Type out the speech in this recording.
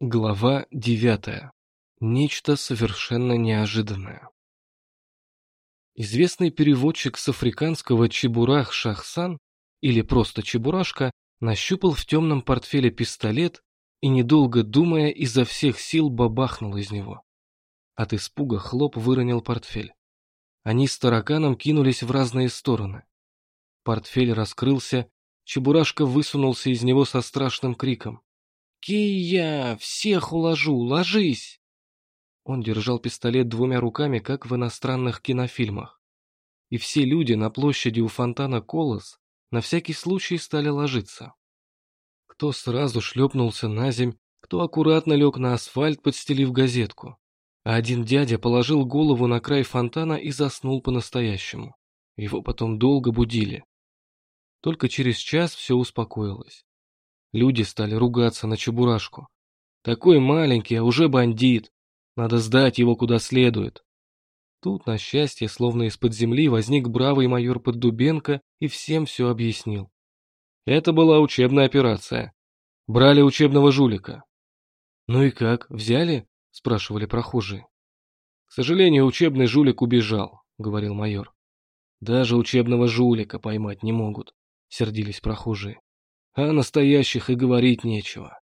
Глава девятая. Нечто совершенно неожиданное. Известный переводчик с африканского Чебурах Шахсан, или просто Чебурашка, нащупал в темном портфеле пистолет и, недолго думая, изо всех сил бабахнул из него. От испуга хлоп выронил портфель. Они с тараканом кинулись в разные стороны. Портфель раскрылся, Чебурашка высунулся из него со страшным криком. «Кия! Всех уложу! Ложись!» Он держал пистолет двумя руками, как в иностранных кинофильмах. И все люди на площади у фонтана Колос на всякий случай стали ложиться. Кто сразу шлепнулся на земь, кто аккуратно лег на асфальт, подстелив газетку. А один дядя положил голову на край фонтана и заснул по-настоящему. Его потом долго будили. Только через час все успокоилось. Люди стали ругаться на Чебурашку. Такой маленький, а уже бандит. Надо сдать его куда следует. Тут, на счастье, словно из-под земли возник бравый майор Поддубенко и всем все объяснил. Это была учебная операция. Брали учебного жулика. «Ну и как, взяли?» – спрашивали прохожие. «К сожалению, учебный жулик убежал», – говорил майор. «Даже учебного жулика поймать не могут», – сердились прохожие а настоящих и говорить нечего.